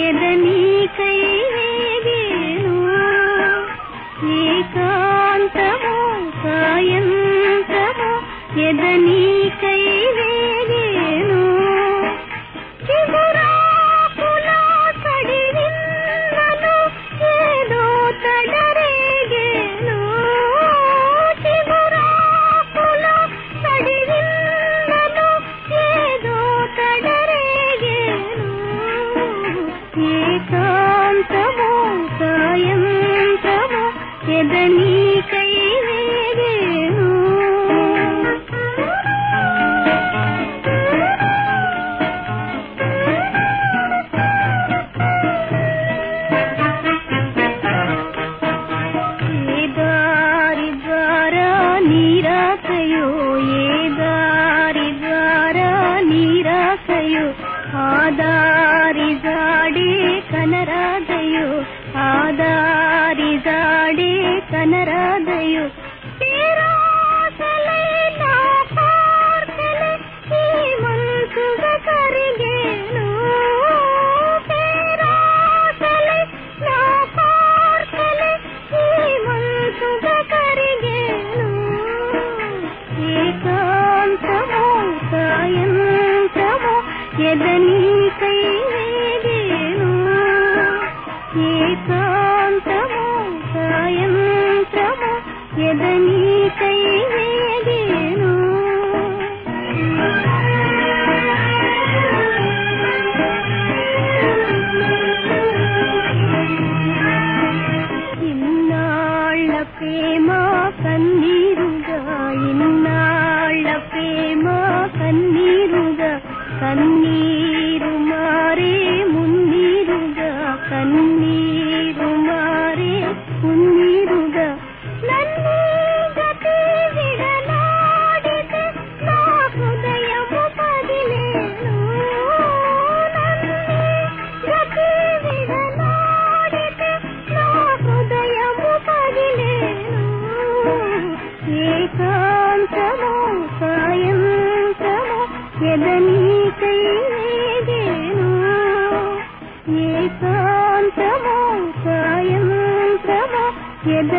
ఎదనీకై వేవేను ఎదనీకై ఏకాంతమో సాయంత్రమో ఎదనీకై వేగేను ఏ దారి ద్వారా నీరాశయో ఏ దారి ద్వారా నీరాశయో ఆ దారి కనరాదయో ఆ దారి జాడే కనరాదయో కన్నీరుగా ఇన్నాళ్ళ ప్రేమ కన్నీరుగా కన్నీరు సాయంత్రమో ఎదనీకై వేగేను ఏకాంతమో సాయంత్రమో ఎద